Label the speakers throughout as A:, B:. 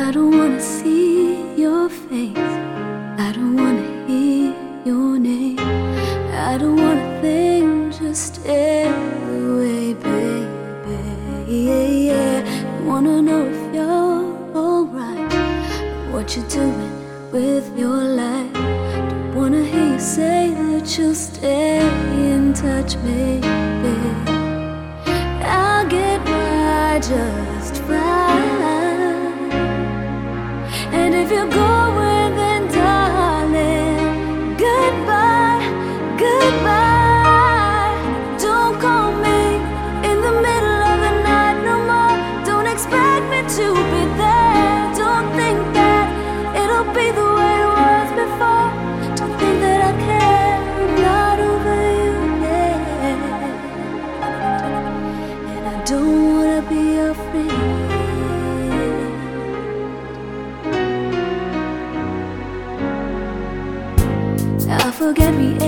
A: I don't wanna see your face. I don't wanna hear your name. I don't wanna think just stay away, baby. Yeah, yeah. I wanna know if you're alright. What you're doing with your life. Don't wanna hear you say that you'll stay in touch, baby. I'll get by just fine feel good. forget me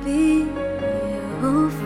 A: be your